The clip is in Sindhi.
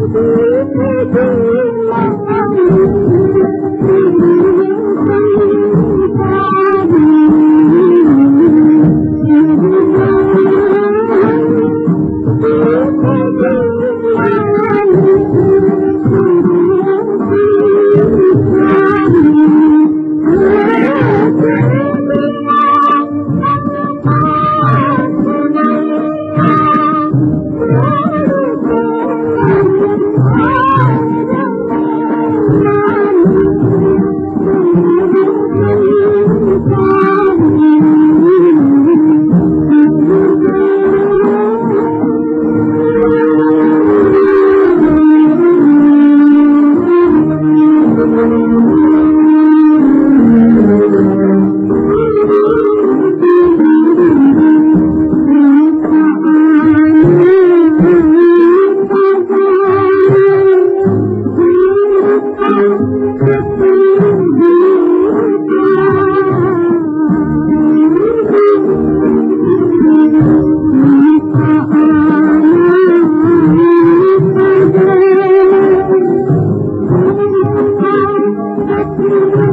No bloopp Thank you.